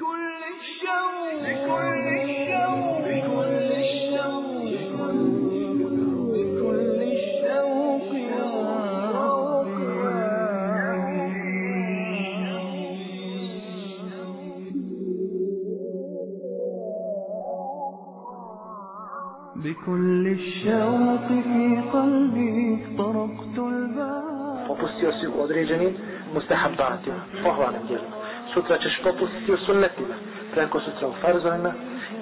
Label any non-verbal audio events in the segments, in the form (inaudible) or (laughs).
لكل الشر. الشوق يا بكل الشوق في قلبي طرقت الباب. قدري جميل مستحبات فهو على مجلد sutra ćeš popustiti u sunnetima, preko sutra u farzovima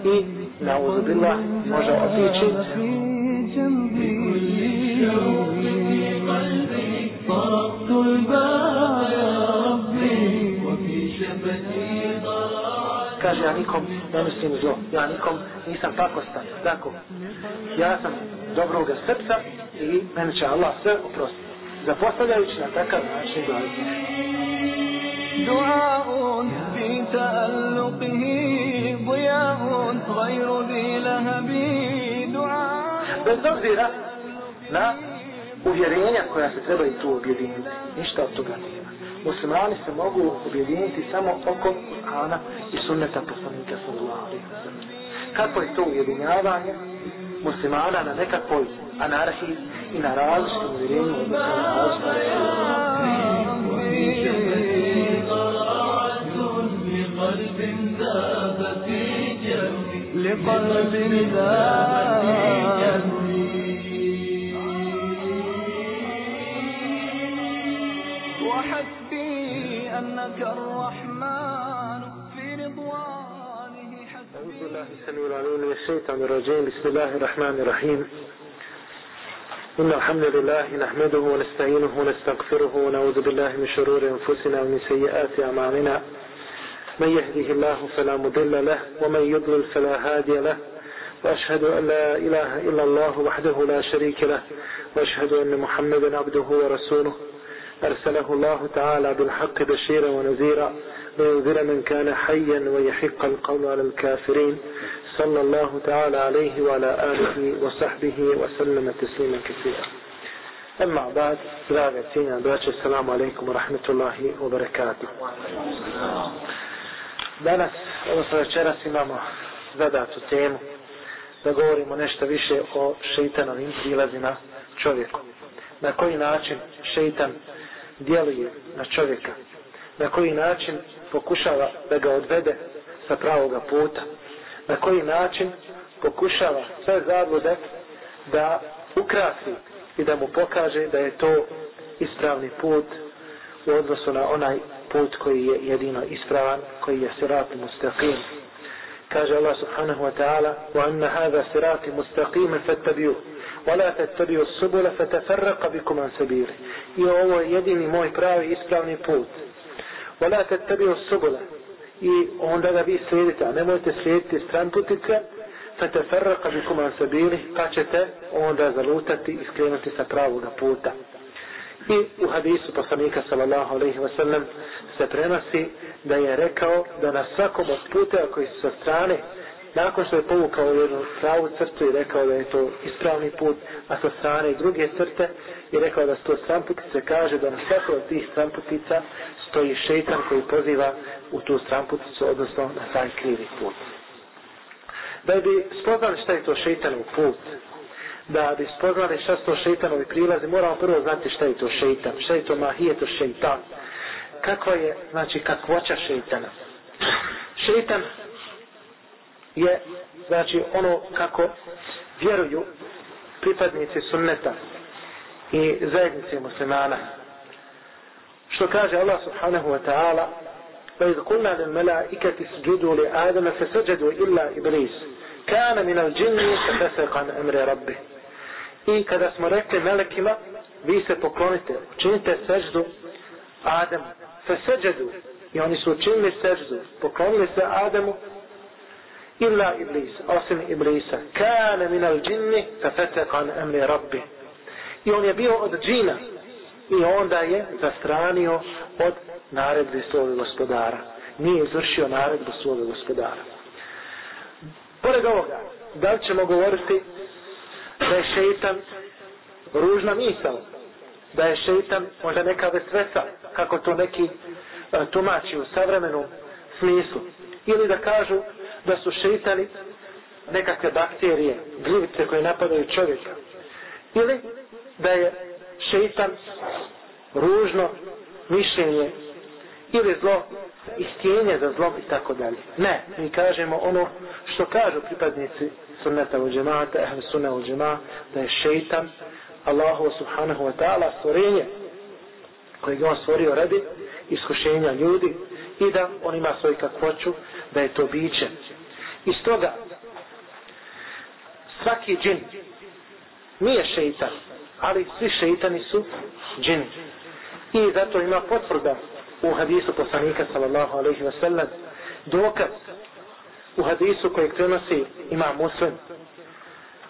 i na uzubila može otići kaže ja nikom ne mislim zlo, ja nikom nisam pakostan, tako. Ja sam dobroga srca i meni će Allah sve oprostiti. Zapostavljajući na takav način dolazi. دعاء في تألقه ضياء غير ذي لهب دعاء Bez obzira na uvjerenja koja se trebaju tu objediniti. Ništa od toga nema. Muslimani se mogu objediniti samo oko Kur'ana i sunneta poslanika sallallahu alaihi wa sallam. Kako je to ujedinjavanje muslimana na nekakvoj anarhiji i na različitim uvjerenjima odnosno na različitim لقلب جنبي وحسبي أنك الرحمن في رضوانه. أعوذ حسبي بالله السميع العليم من الشيطان الرجيم. بسم الله الرحمن الرحيم. إن الحمد لله نحمده ونستعينه ونستغفره ونعوذ بالله من شرور أنفسنا ومن سيئات أعمالنا. من يهده الله فلا مضل له ومن يضلل فلا هادي له. وأشهد أن لا إله إلا الله وحده لا شريك له وأشهد أن محمدا عبده ورسوله. أرسله الله تعالى بالحق بشيرا ونذيرا لينذر من كان حيا ويحق القول على الكافرين. صلى الله تعالى عليه وعلى آله وصحبه وسلم تسليما كثيرا. أما بعد draga cijenja braće, assalamu alaikum wa rahmetullahi. Danas, odnosno večeras imamo zadatu temu da govorimo nešto više o šeitanovim prilazima čovjeku. Na koji način šeitan djeluje na čovjeka. Na koji način pokušava da ga odvede sa pravoga puta. Na koji način pokušava sve zablude da ukrasi i da mu pokaže da je to ispravni put u odnosu na onaj put koji je jedino ispravan, koji je sirat mustaqim. Kaže Allah subhanahu wa ta'ala وَأَنَّ هَذَا صِرَاطِ مُسْتَقِيمًا فَاتَّبِيُوهُ وَلَا تَتَّبِيُوا السُّبُلَ فَتَفَرَّقَ بِكُمْ عَنْ سَبِيلِهِ I ovo je jedini moj pravi ispravni put. وَلَا تَتَّبِيُوا السُّبُلَ I onda ga vi slijedite, a nemojte slijediti stran putice, فَتَفَرَّقَ بِكُمْ عَنْ سَبِيلِهِ pa ćete onda zalutati i skrenuti sa pravoga puta. I u hadisu poslanika sallallahu alaihi wa sallam se prenosi da je rekao da na svakom od puteva koji su sa strane nakon što je povukao jednu pravu crtu i rekao da je to ispravni put, a sa strane druge crte i rekao da su to stramputice, kaže da na svakoj od tih stramputica stoji šeitan koji poziva u tu stramputicu, odnosno na taj krivi put. Da bi spoznali šta je to šeitanov put, da bi spoznali šta su to šeitanovi prilazi, moramo prvo znati šta je to šeitan, šta je to mahijeto šeitan, kakva je, znači, kakvoća šeitana. Šeitan je, znači, ono kako vjeruju pripadnici sunneta i zajednice muslimana. Što kaže Allah subhanahu wa ta'ala, وإذ قلنا للملائكة اسجدوا لآدم فسجدوا إلا إبليس كان من الجن ففسق عن أمر ربه I kada smo rekli melekima, vi se poklonite, učinite seždu Adamu, fe seđedu, i oni su učinili seždu, poklonili se Adamu, illa Iblis, osim Iblisa, kane minal džinni, fe fetek an emri rabbi. I on je bio od džina, i onda je zastranio od naredbe svoga gospodara. Nije izvršio naredbu svoga gospodara. Pored ovoga, da li ćemo govoriti da je šeitan ružna misao, da je šeitan možda neka vesvesa, kako to neki e, tumači u savremenom smislu, ili da kažu da su šeitani nekakve bakterije, gljivice koje napadaju čovjeka. Ili da je šeitan ružno mišljenje ili zlo i stjenje za zlom i tako dalje. Ne, mi kažemo ono što kažu pripadnici sunneta u džemata, ehl sunna u džemata, da je šeitan Allahu subhanahu wa ta'ala stvorenje kojeg on stvorio radi iskušenja ljudi i da on ima svoj kakvoću, da je to biće. I stoga svaki džin nije šeitan, ali svi šeitani su džini. I zato ima potvrda u hadisu poslanika sallallahu alaihi wa sallam dokaz u hadisu kojeg prenosi ima muslim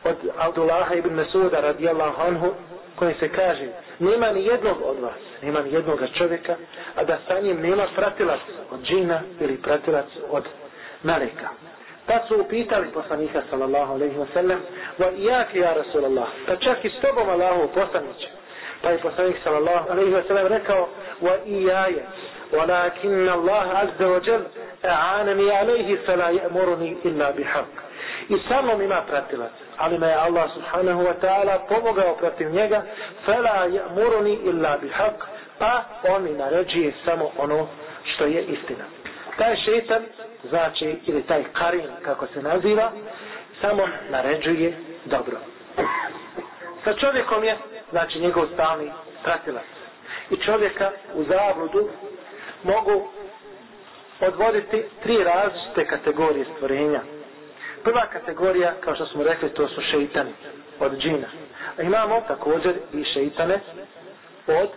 od Abdullaha ibn Mesuda radijallahu anhu koji se kaže nema ni jednog od vas, nema ni jednog čovjeka, a da sa njim nema pratilac od džina ili pratilac od meleka. Pa su upitali poslanika sallallahu alaihi wa sallam wa ijake ja Rasulallah, pa čak i s tobom Allahu poslaniće. Pa je poslanik sallallahu alaihi wa sallam rekao wa ijaje ولكن الله عز وجل أعانني عليه فلا يأمرني إلا بحق i samo mi ima pratilac ali me je Allah subhanahu wa ta'ala pomogao protiv njega fela ya'muruni illa bihaq pa on mi naređuje samo ono što je istina taj šetan znači ili taj karin kako se naziva samo naređuje dobro sa čovjekom je znači njegov stalni pratilac i čovjeka u zabludu mogu odvoditi tri različite kategorije stvorenja. Prva kategorija, kao što smo rekli, to su šeitani od džina. A imamo također i šeitane od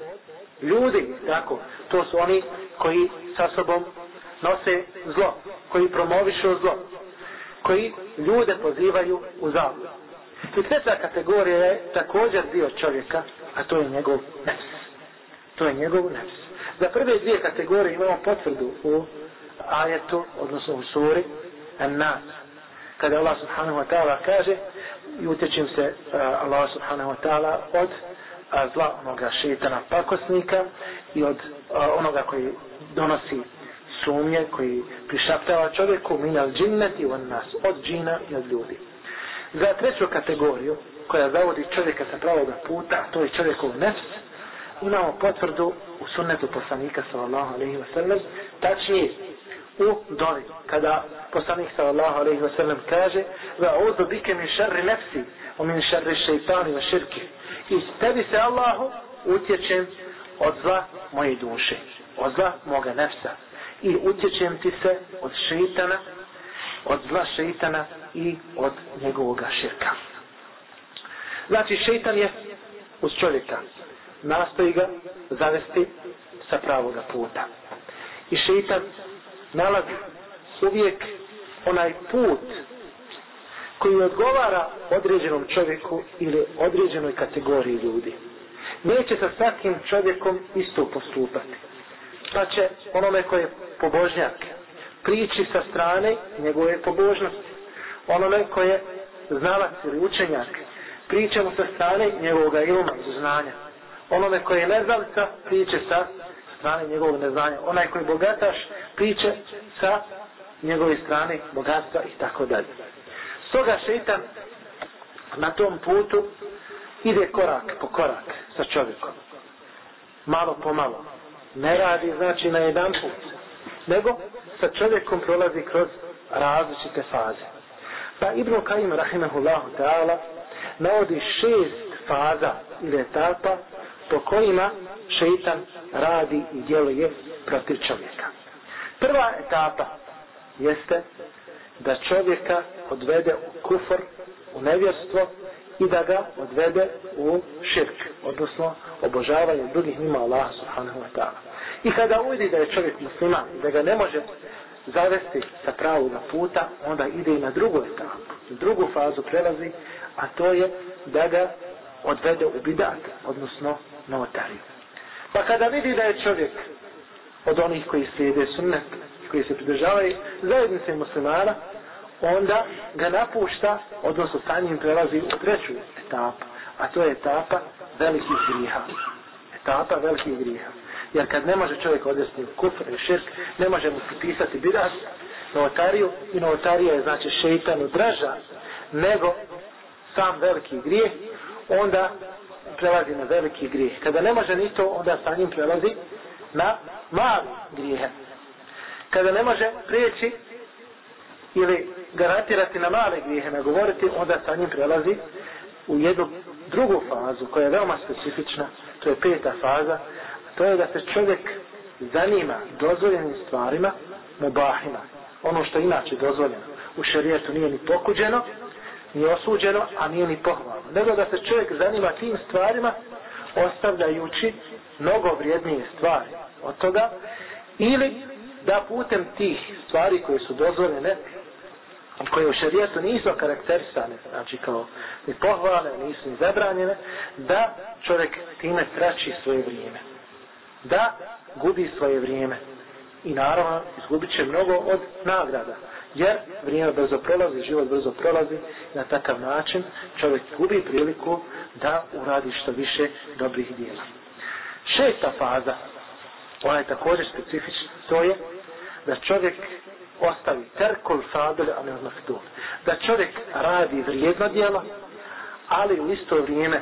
ljudi, tako. To su oni koji sa sobom nose zlo, koji promovišu zlo, koji ljude pozivaju u zabludu. I treća kategorija je također dio čovjeka, a to je njegov nefs. To je njegov nefs. Za prve dvije kategorije imamo potvrdu u ajetu, odnosno u suri An-Nas. Kada Allah subhanahu wa ta'ala kaže i utječim se Allah subhanahu wa ta'ala od zla onoga šeitana pakosnika i od onoga koji donosi sumnje, koji prišaptava čovjeku minal džinneti on nas, od džina i od ljudi. Za treću kategoriju koja zavodi čovjeka sa pravoga puta, to je čovjekov nefs, imamo potvrdu u sunnetu poslanika sallallahu alaihi wa sallam, tačnije u dovi, kada poslanik sallallahu alaihi wa sallam kaže min šarri nefsi o min šarri šeitani wa širki. I tebi se Allahu utječem od zla moje duše od zla moga nefsa. I utječem ti se od šeitana od zla šeitana i od njegovog širka. Znači šeitan je uz čovjeka nastoji ga zavesti sa pravoga puta. I šeitan nalazi uvijek onaj put koji odgovara određenom čovjeku ili određenoj kategoriji ljudi. Neće sa svakim čovjekom isto postupati. Pa će onome koje je pobožnjak prići sa strane njegove pobožnosti. Onome koje je znalac ili učenjak priča mu sa strane njegovog iluma i znanja onome koji je neznalica priče sa strane njegovog neznanja. Onaj koji je bogataš priče sa njegove strane bogatstva i tako dalje. Stoga šeitan na tom putu ide korak po korak sa čovjekom. Malo po malo. Ne radi znači na jedan put. Nego sa čovjekom prolazi kroz različite faze. Pa Ibn Kajim rahimahullahu ta'ala navodi šest faza ili etapa po kojima šeitan radi i djeluje protiv čovjeka. Prva etapa jeste da čovjeka odvede u kufor, u nevjerstvo i da ga odvede u širk, odnosno obožavanje drugih mimo Allaha subhanahu wa ta'ala. I kada uvidi da je čovjek musliman i da ga ne može zavesti sa pravog puta, onda ide i na drugu etapu, drugu fazu prelazi, a to je da ga odvede u bidat, odnosno novotariju. Pa kada vidi da je čovjek od onih koji slijede sunnet, koji se pridržavaju zajednice muslimana, onda ga napušta, odnosno sa njim prelazi u treću etapu, a to je etapa velikih griha. Etapa velikih griha. Jer kad ne može čovjek u kufr i širk, ne može mu pripisati bidat, novotariju i novotarija je znači šeitanu draža nego sam veliki grijeh, onda prelazi na veliki grijeh. Kada ne može ni to, onda sa njim prelazi na mali grijehe. Kada ne može prijeći ili garantirati na male grijehe, nagovoriti, onda sa njim prelazi u jednu drugu fazu koja je veoma specifična, to je peta faza, to je da se čovjek zanima dozvoljenim stvarima, mubahima, ono što inače dozvoljeno. U šerijetu nije ni pokuđeno, ni osuđeno, a nije ni pohvalno. Nego da se čovjek zanima tim stvarima, ostavljajući mnogo vrijednije stvari od toga, ili da putem tih stvari koje su dozvoljene, koje u šarijetu nisu karakterisane, znači kao ni pohvale, nisu ni zabranjene, da čovjek time trači svoje vrijeme. Da gubi svoje vrijeme. I naravno izgubit će mnogo od nagrada. Jer vrijeme brzo prolazi, život brzo prolazi na takav način čovjek gubi priliku da uradi što više dobrih dijela. Šesta faza, ona je također specifična, to je da čovjek ostavi terkul fadil anil. Da čovjek radi vrijedno djelo, ali u isto vrijeme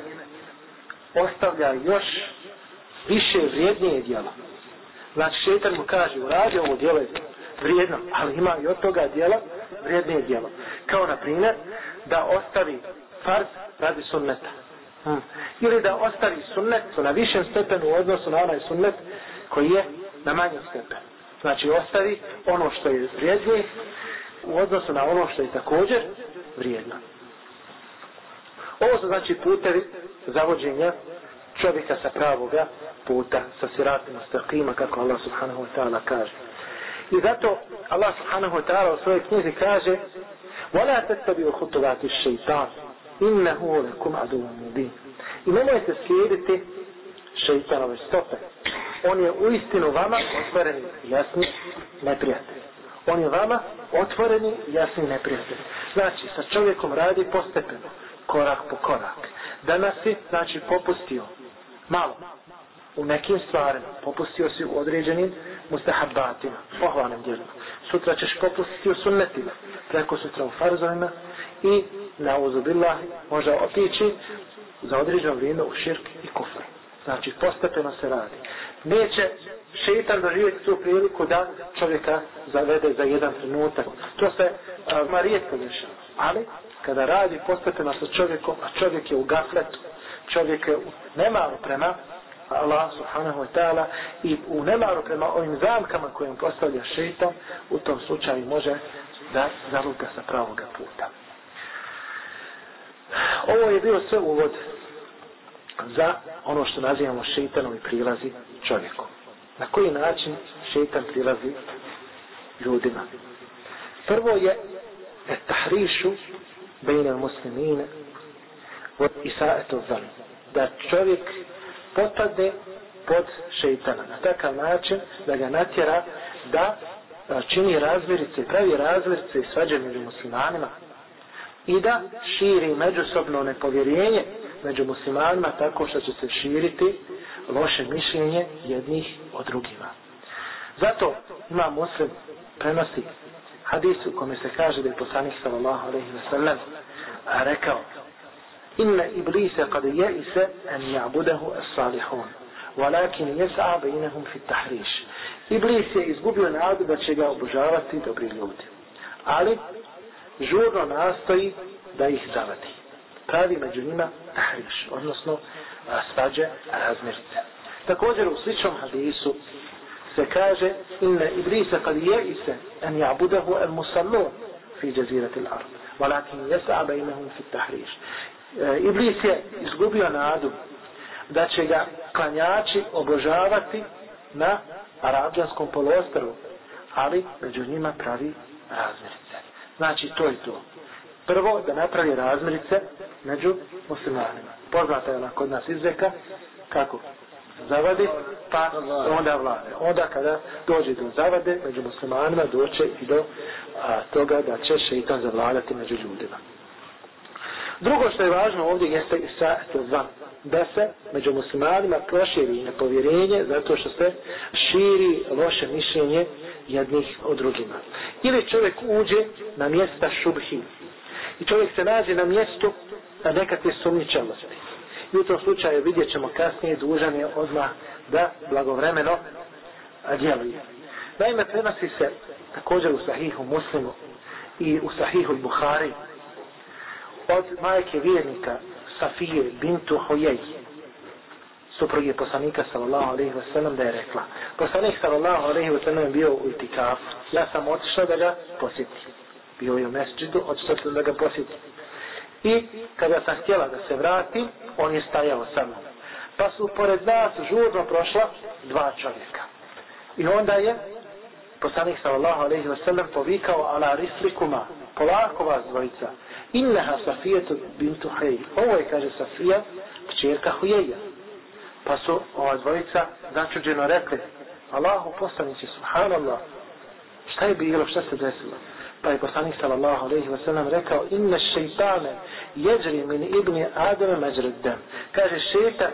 ostavlja još više vrijednije djelo. Znači šetan mu kaže, uradi ovo djelo vrijedno, ali ima i od toga djela vrijednije djelo. Kao na primjer, da ostavi farz radi sunneta. Hmm. Ili da ostavi sunnet na višem stepenu u odnosu na onaj sunnet koji je na manjem stepenu. Znači ostavi ono što je vrijednije u odnosu na ono što je također vrijedno. Ovo su znači putevi zavođenja čovjeka sa pravoga puta, sa siratima, stakima, kako Allah subhanahu wa ta'ala kaže. I zato Allah subhanahu wa ta'ala u svojoj knjizi kaže وَلَا تَتَّبِعُ خُطُوَاتِ الشَّيْطَانِ إِنَّهُ لَكُمْ عَدُوٌ مُبِينٌ I nemojte slijediti šeitanove stope. On je u istinu vama otvoreni jasni neprijatelj. On je vama otvoreni jasni neprijatelj. Znači, sa čovjekom radi postepeno, korak po korak. Danas si, znači, popustio malo u nekim stvarima, popustio si u određenim mustahabatima, pohvalnim djelima. Sutra ćeš popustiti u sunnetima, preko sutra u farzovima i na uzubillahi može otići za određeno vrijeme u širk i kufr. Znači, postepeno se radi. Neće šeitan doživjeti tu priliku da čovjeka zavede za jedan trenutak. To se uh, rijetko dešava. Ali, kada radi postepeno sa čovjekom, a čovjek je u gafletu, čovjek je u nemaru prema Allah subhanahu wa ta'ala i u nemaru prema ovim zamkama kojim postavlja šeitan, u tom slučaju može da zaluga sa pravoga puta. Ovo je bio sve uvod za ono što nazivamo šeitanovi prilazi čovjeku. Na koji način šeitan prilazi ljudima? Prvo je tahrišu bejne muslimine i sa'etu. Da čovjek potade pod šeitana. Na takav način da ga natjera da čini razmirice, pravi razmirice i svađe među muslimanima i da širi međusobno nepovjerenje među muslimanima tako što će se širiti loše mišljenje jednih od drugima. Zato ima muslim prenosi hadis kome se kaže da je poslanik sallallahu alaihi wa sallam rekao iblisa kad je ise an ja'budahu as-salihun walakin jes'a bejnehum fit tahriš Iblis je izgubio nadu da će ga obožavati dobri ljudi. Ali žurno nastoji da ih zavadi pravi među njima tahriš, odnosno svađe razmirice. Također u sličnom hadisu se kaže inna iblisa kad je ise en ja'budahu el musallun fi jazirati l'ard walakin jes'a bejnehum fi tahriš. E, Iblis je izgubio nadu da će ga klanjači obožavati na arabđanskom polostaru, ali među njima pravi razmirice. Znači, to je to prvo da napravi razmirice među muslimanima. Poznata je ona kod nas izreka, kako? Zavadi, pa onda vlade. Onda kada dođe do zavade među muslimanima, doće i do a, toga da će šeitan zavladati među ljudima. Drugo što je važno ovdje jeste i sa zvan. da se među muslimanima proširi nepovjerenje zato što se širi loše mišljenje jednih od drugima. Ili čovjek uđe na mjesta šubhi i čovjek se nađe na mjestu nekakve sumničavosti. I u tom slučaju vidjet ćemo kasnije dužan je odmah da blagovremeno djeluje. Naime, prenosi se također u sahihu muslimu i u sahihu Buhari od majke vjernika Safije bintu Hojej supruge poslanika sallallahu alaihi wa sallam da je rekla poslanik sallallahu alaihi wa sallam je bio u itikafu. Ja sam otišla da ga posjetim. Bio je u mesčidu otišla sam da ga posjetim. I kada sam htjela da se vrati on je stajao sa mnom. Pa su pored nas žurno prošla dva čovjeka. I onda je poslanik sallallahu alaihi wa sallam povikao ala rislikuma polako vas dvojica. Inneha Safijetu bintu Hej ovo je kaže Safija kćerka Hujeja pa su ova dvojica začuđeno rekli Allahu poslanici subhanallah šta je bilo šta se desilo? Pa je poslanik sallallahu alaihi wa sallam rekao inne šeitane jeđri min ibni Adame međreddem kaže šeitan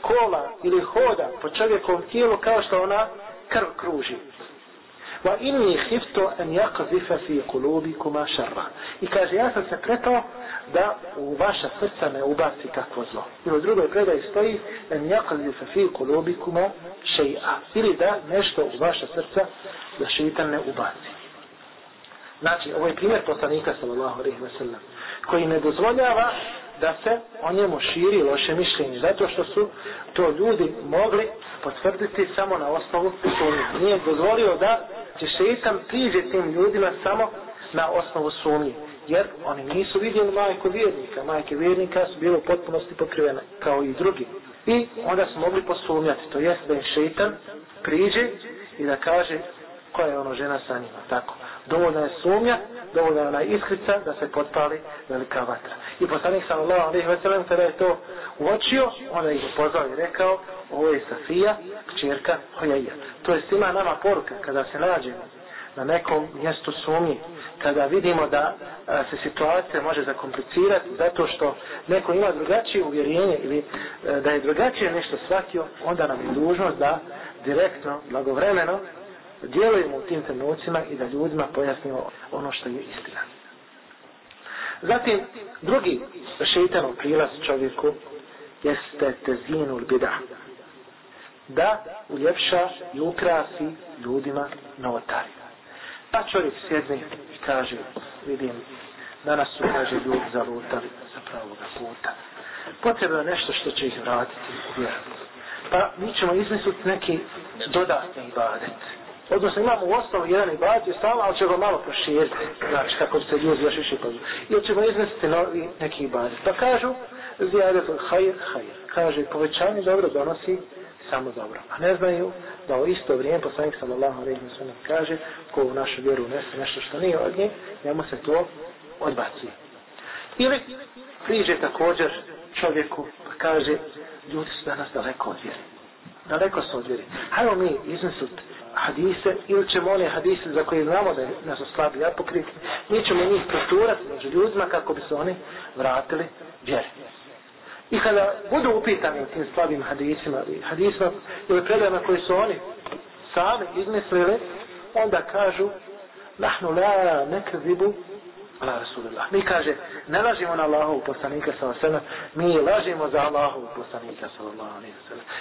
kola ili hoda po čovjekovom tijelu kao što ona krv kruži wa inni khiftu an yaqdhifa fi qulubikuma sharra i kaže ja sam se pretao da u vaša srca ne ubaci kakvo zlo. I u drugoj predaji stoji an yaqdhifa fi qulubikuma shay'a. Ili da nešto u vaša srca da šejtan ne ubaci. Znači ovo je primjer poslanika sallallahu alejhi ve sellem koji ne dozvoljava da se o njemu širi loše mišljenje zato što su to ljudi mogli potvrditi samo na osnovu sumnje. Nije dozvolio da će šeitan priđe tim ljudima samo na osnovu sumnje. Jer oni nisu vidjeli majku vjernika. Majke vjernika su bile u potpunosti pokrivene kao i drugi. I onda su mogli posumnjati. To jest da im šeitan priđe i da kaže koja je ono žena sa njima. Tako. Dovoljna je sumnja, dovoljna je ona iskrica da se potpali velika vatra. I poslanik sallallahu alejhi ve sellem kada je to uočio, onda ih pozvao i rekao: "Ovo je Safija, kćerka Hojeja." To je svima nama poruka kada se nađemo na nekom mjestu sumnje, kada vidimo da se situacija može zakomplicirati zato što neko ima drugačije uvjerenje ili a, da je drugačije nešto shvatio, onda nam je dužnost da direktno, blagovremeno djelujemo u tim trenucima i da ljudima pojasnimo ono što je istina. Zatim, drugi šeitanov prilaz čovjeku jeste tezinul bida. Da uljepša i ukrasi ljudima novotariju. Pa čovjek sjedne i kaže, vidim, danas su, kaže, ljudi zalutali sa pravoga puta. Potrebno je nešto što će ih vratiti u. Pa mi ćemo izmisliti neki dodatni ibadet Odnosno imamo u osnovu jedan ibadet je stalo, ali će ga malo proširiti. Znači kako se ljudi još više pozu. Ili ćemo izmisliti novi neki ibadet. Pa kažu, zijadet od hajr, hajr. Kaže, povećanje dobro donosi samo dobro. A ne znaju da u isto vrijeme poslanik sallallahu alejhi ve sellem kaže ko u našu vjeru unese nešto što nije od nje, njemu se to odbaci. Ili priđe također čovjeku pa kaže ljudi su danas daleko od vjeri. Daleko su od vjeri. Hajmo mi izmisliti hadise ili ćemo one hadise za koje znamo da nas su slabi apokritni, mi ćemo njih prosturati među ljudima kako bi se oni vratili vjeri. I kada budu upitani tim slabim hadisima ili hadisima ili predajama koji su oni sami izmislili, onda kažu nahnu la nekzibu ala Rasulullah. Mi kaže, ne lažimo na Allahu poslanika sallallahu mi lažimo za Allahu poslanika sallam.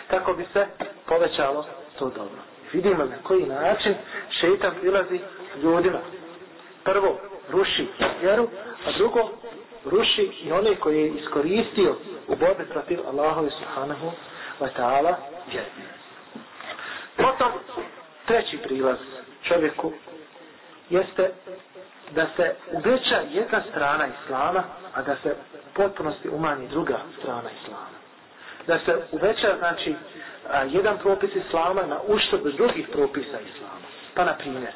Kako bi se povećalo to dobro. Vidimo na koji način šeitan prilazi ljudima. Prvo, ruši vjeru, a drugo, ruši i one koji je iskoristio u borbi protiv Allahove subhanahu wa ta'ala. Potom, treći prilaz čovjeku jeste da se uveća jedna strana islama, a da se potpunosti umanji druga strana islama. Da se uveća, znači, a, jedan propis islama na uštrb drugih propisa islama. Pa, na primjer,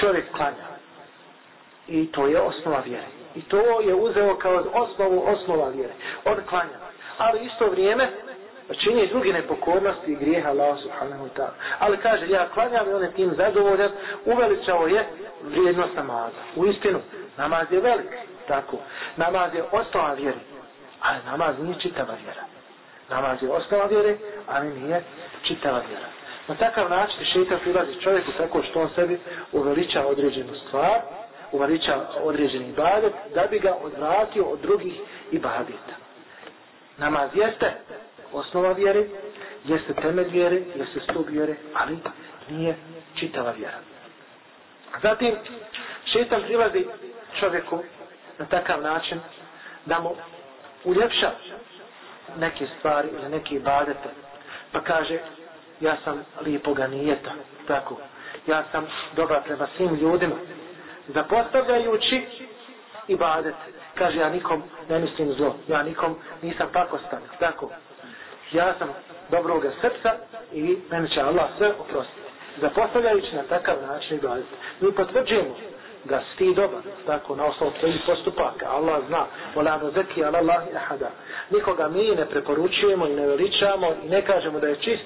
čovjek klanja. I to je osnova vjere. I to je uzeo kao osnovu osnova vjere. On klanja. Ali isto vrijeme čini drugi nepokornosti i grijeha Allah subhanahu wa. Ali kaže, ja klanjam i on je tim zadovoljan, uveličao je vrijednost namaza. U istinu, namaz je velik. Tako. Namaz je osnova vjeri. Ali namaz nije čitava vjera. Namaz je osnova vjere, ali nije čitava vjera. Na takav način šeitan prilazi čovjeku tako što on sebi uveliča određenu stvar, uveliča određeni ibadet, da bi ga odvratio od drugih ibadeta. Namaz jeste osnova vjere, jeste temelj vjere, jeste stup vjere, ali nije čitava vjera. Zatim, šeitan prilazi čovjeku na takav način da mu uljepša neke stvari ili neke ibadete. Pa kaže, ja sam lijepoga nijeta, tako. Ja sam dobar prema svim ljudima. Zapostavljajući ibadet. Kaže, ja nikom ne mislim zlo. Ja nikom nisam pakostan, tako. Ja sam dobroga srca i meni će Allah sve oprostiti. Zapostavljajući na takav način ibadet. Mi potvrđujemo da si dobar, tako, na osnovu tvojih postupaka. Allah zna, vola zeki, Allah ahada. Nikoga mi ne preporučujemo i ne veličamo i ne kažemo da je čist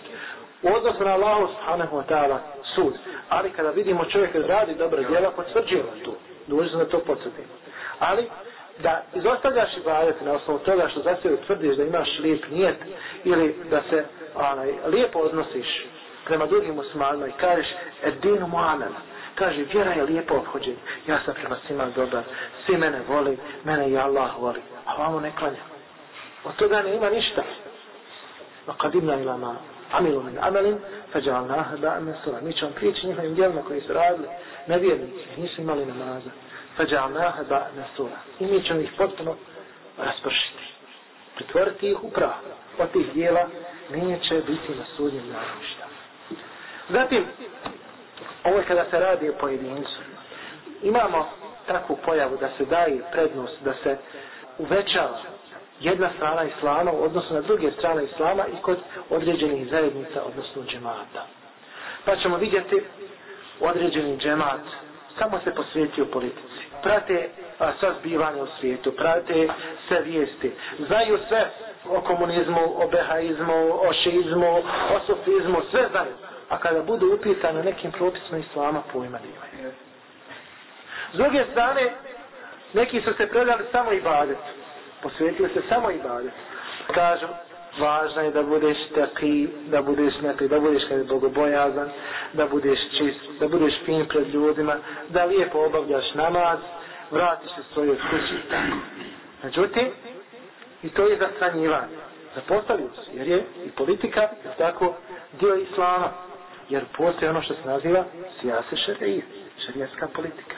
u odnosu na Allahu subhanahu wa ta'ala sud. Ali kada vidimo čovjek da radi dobra djela, potvrđujemo to. Dužno da to potvrdimo. Ali, da izostavljaš ibadet na osnovu toga što za sebe tvrdiš da imaš lijep nijet ili da se onaj, lijepo odnosiš prema drugim muslimanima i kažeš edinu mu'amela kaže, vjera je lijepo obhođenje. Ja sam prema svima dobar, svi mene voli, mene i Allah voli. A vamo ne klanja. Od toga ne ima ništa. No kad imna ilama amilu min amelin, fađal naha da amen sura. Mi ćemo prijeći njihovim djelima koji su radili, nevjernici, nisu imali namaza. Fađal naha da amen sura. I mi ćemo ih potpuno raspršiti. Pretvoriti ih u prah. Od tih dijela neće biti na sudnjem danu. Zatim, Ovo je kada se radi o pojedincu. Imamo takvu pojavu da se daje prednost, da se uvećava jedna strana islama u odnosu na druge strane islama i kod određenih zajednica, odnosno džemata. Pa ćemo vidjeti određeni džemat samo se posvetio politici. Prate a, sva zbivanja u svijetu, prate sve vijesti, znaju sve o komunizmu, o behaizmu, o šizmu, o sufizmu, sve znaju a kada budu upitani nekim propisima islama pojma nemaju. S druge strane, neki su se predali samo ibadetu. Posvetili se samo ibadetu. Kažu, važno je da budeš taki, da budeš neki, da budeš kada bogobojazan, da budeš čist, da budeš fin pred ljudima, da lijepo obavljaš namaz, vratiš se svojoj kući i. Međutim, i to je zastranjivanje. Zapostavljaju se, jer je i politika, tako, dio islama jer postoji ono što se naziva sijase šarije, šarijetska politika.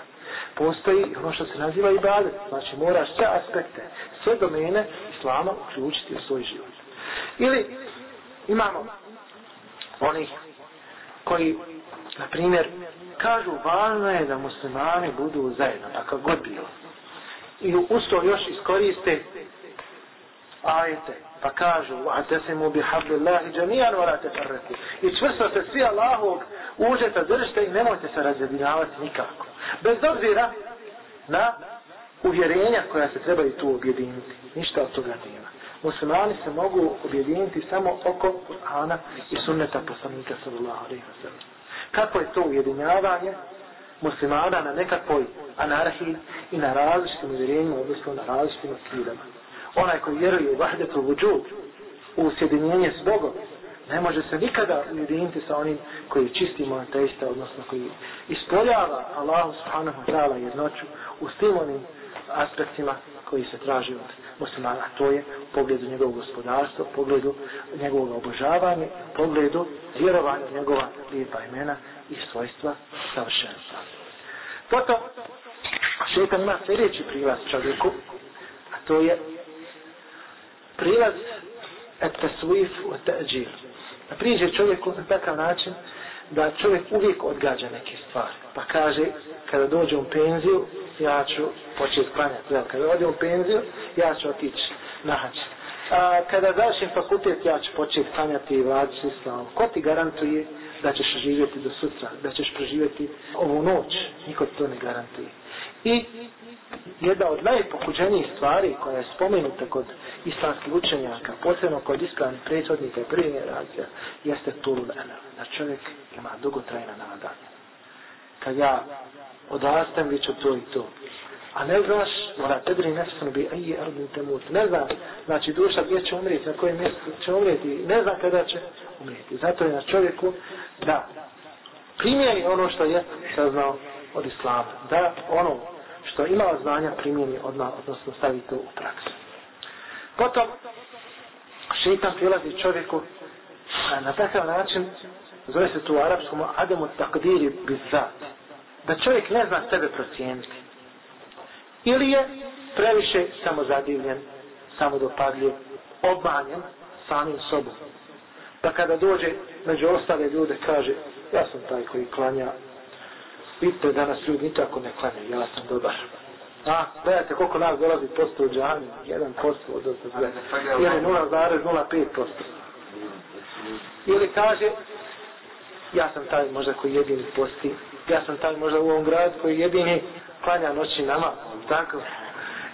Postoji ono što se naziva ibadet, znači moraš sve aspekte, sve domene islama uključiti u svoj život. Ili imamo onih koji, na primjer, kažu važno je da muslimani budu zajedno, tako god bilo. I usto još iskoriste ajete, pa kažu wa'tasimu bihablillahi jami'an wa la tafarraqu. I čvrsto se svi Allahovog užeta držite i nemojte se razjedinjavati nikako. Bez obzira na uvjerenja koja se trebaju tu objediniti. Ništa od toga nema. Muslimani se mogu objediniti samo oko Kur'ana i sunneta poslanika sallallahu alaihi wa sallam. Kako je to ujedinjavanje muslimana na nekakvoj anarhiji i na različitim uvjerenjima odnosno na različitim akidama onaj koji vjeruje u vahdetu vudžud, u sjedinjenje s Bogom, ne može se nikada ujediniti sa onim koji čisti monoteista, odnosno koji ispoljava Allahu subhanahu wa ta'ala jednoću u svim onim aspektima koji se traži od muslimana. A to je u pogledu njegovog gospodarstva, u pogledu njegovog obožavanja, u pogledu vjerovanja njegova lijepa imena i svojstva savršenstva. Potom, šeitan ima sljedeći prilaz čovjeku, a to je prilaz et tasvif u ta'đir. Da priđe čovjeku na takav način da čovjek uvijek odgađa neke stvari. Pa kaže, kada dođe u penziju, ja ću početi klanjati. Ja, kada dođe u penziju, ja ću otići na hač. A kada završim fakultet, ja ću početi klanjati i vladiti s islavom. Ko ti garantuje da ćeš živjeti do sutra, da ćeš preživjeti ovu noć? Niko to ne garantuje. I jedna od najpokuđenijih stvari koja je spomenuta kod islamskih učenjaka, posebno kod islamnih prethodnika i generacija, jeste tulul ena, da čovjek ima dugotrajna nadanja. Kad ja odrastem, bit ću to i to. A ne znaš ona tedri nefsanu bi aji ardin temut. Ne zna, znači duša gdje će umrijeti, na kojem mjestu će umrijeti, ne zna kada će umrijeti. Zato je na čovjeku da primjeni ono što je saznao od islama. Da ono što ima znanja primjeni odmah, odnosno stavi to u praksu. Potom, šeitan prilazi čovjeku na takav način, zove se tu u arapskom ademu takdiri bizat. Da čovjek ne zna sebe procijeniti. Ili je previše samozadivljen, samodopadljiv, obmanjen samim sobom. Pa kada dođe među ostale ljude kaže ja sam taj koji klanja vidite danas ljudi nikako ne klanjaju, ja sam dobar. A, gledajte koliko nas dolazi posto u džami, jedan posto od sve. Ili 0,05 posto. Ili kaže, ja sam taj možda koji jedini posti, ja sam taj možda u ovom gradu koji jedini klanja noći nama, tako.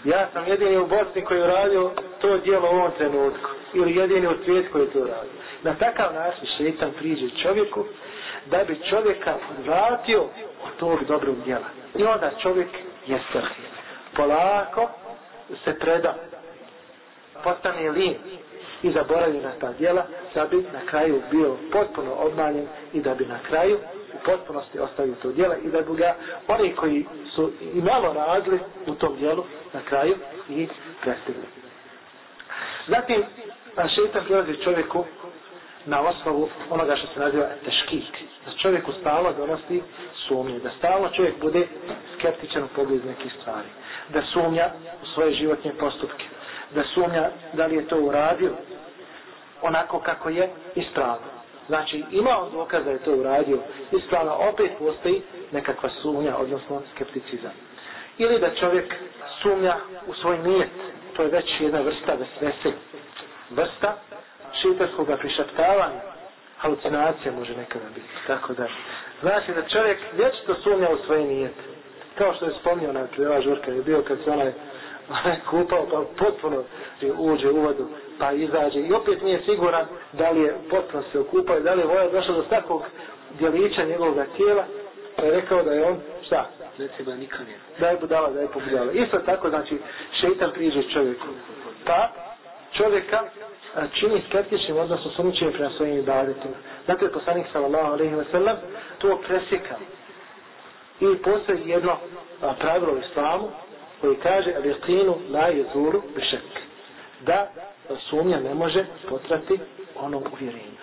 Ja sam jedini u Bosni koji uradio to dijelo u ovom trenutku. Ili jedini u svijetu koji to radi. Na takav način šeitan priđe čovjeku da bi čovjeka vratio tog dobrog djela. I onda čovjek je strhi. Polako se preda. Postane lin i zaboravi na ta djela da bi na kraju bio potpuno obmanjen i da bi na kraju u potpunosti ostavio to djela i da bi ga oni koji su i malo radili u tom djelu na kraju i prestigli. Zatim, šeitan prilazi čovjeku na osnovu onoga što se naziva teškik. Da čovjeku stalno donosi sumnje, da stalno čovjek bude skeptičan u pogledu nekih stvari, da sumnja u svoje životne postupke, da sumnja da li je to uradio onako kako je ispravno. Znači, ima on dokaz da je to uradio ispravno, opet postoji nekakva sumnja, odnosno skepticizam. Ili da čovjek sumnja u svoj nijet, to je već jedna vrsta vesvese. Vrsta šitarskog prišaptavanja, halucinacija može nekada biti, tako da. Znači da čovjek vječito sumnja u svoje nijete. Kao što je spomnio na prijeva žurka, je bio kad se onaj (laughs) kupao pa potpuno uđe u vodu pa izađe i opet nije siguran da li je potpuno se okupao i da li je voda došla do takvog djelića njegovog tijela pa je rekao da je on šta? Da je budala, da je pobudala. Isto tako znači šeitan priđe čovjeku pa čovjeka čini skeptičnim, odnosno sumničivim prema svojim ibadetima. Zato je poslanik sallallahu alaihi wa sallam to presjeka. I postoji jedno pravilo u islamu koji kaže al la bi shakk. Da sumnja ne može potrati onom uvjerenju.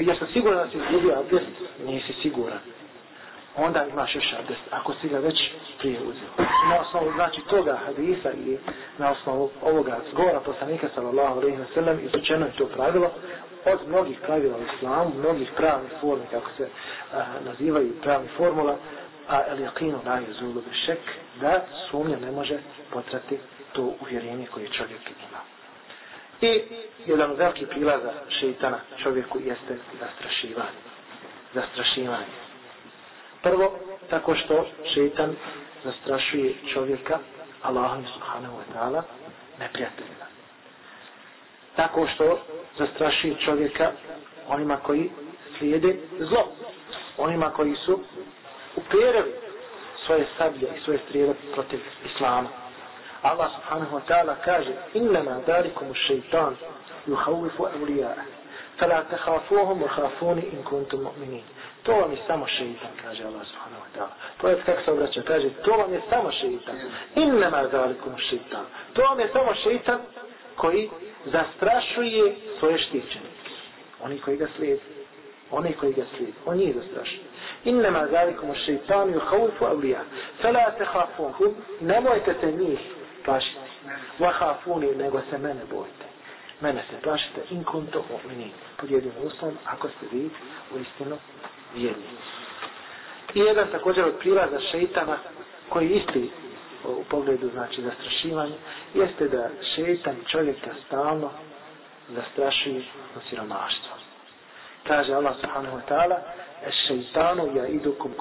Ja sam siguran da si izgubio abdest, nisi siguran onda imaš još abdest, ako si ga već prije uzeo. Na osnovu znači toga hadisa i na osnovu ovoga zgora poslanika sallallahu alaihi wa sallam izučeno je to pravilo od mnogih pravila u islamu, mnogih pravnih formi, kako se a, nazivaju pravnih formula, a el yaqinu la bi shak da sumnja ne može potrati to uvjerenje koje čovjek ima. I jedan veliki prilaza šeitana čovjeku jeste zastrašivanje. Zastrašivanje. Prvo, tako što šeitan zastrašuje čovjeka, Allahom subhanahu wa ta'ala, neprijateljima. Tako što zastrašuje čovjeka onima koji slijede zlo. Onima koji su uperili svoje sablje i svoje strijele protiv Islama. Allah subhanahu wa ta'ala kaže Innama dalikumu šeitan yuhawifu awlija'a. Fala tehafuhum wa khafuni in kuntum mu'minin. To vam je samo šeitan, kaže Allah subhanahu wa ta'ala. Je kako se obraća, kaže, to vam je samo šeitan. Innama zalikum šeitan. To vam je samo šeitan koji zastrašuje svoje štićenike. Oni koji ga slijedi. Oni koji ga slijedi. On njih zastrašuje. Innama zalikum šeitan yuhawifu awliya. Fala tehafuhum, nemojte se njih plašiti. Wahafuni, nego se mene bojite. Mene se plašite in kunto mu'minin. Pod jednim uslovom, ako ste vi u istinu vjernici. I jedan također od prilaza šeitana koji isti u pogledu znači zastrašivanje jeste da šeitan čovjeka stalno zastrašuje na siromaštvo. Kaže Allah subhanahu wa ta'ala šeitanu ja idukum